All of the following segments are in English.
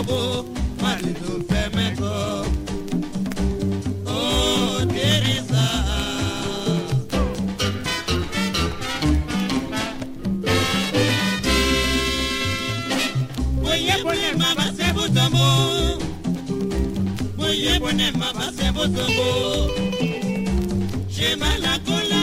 kobo do feme ko oh derisa moye bone ma malakola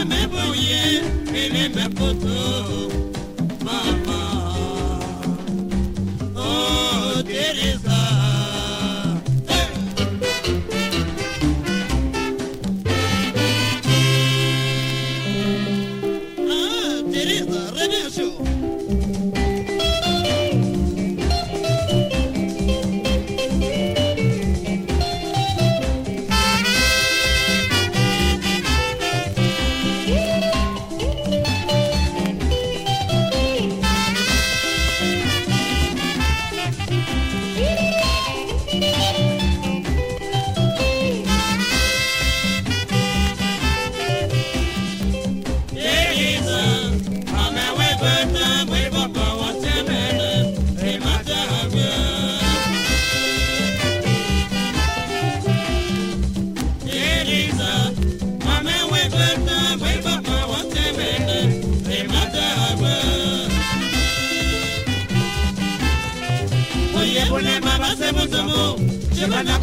sọmọ ṣèbàdà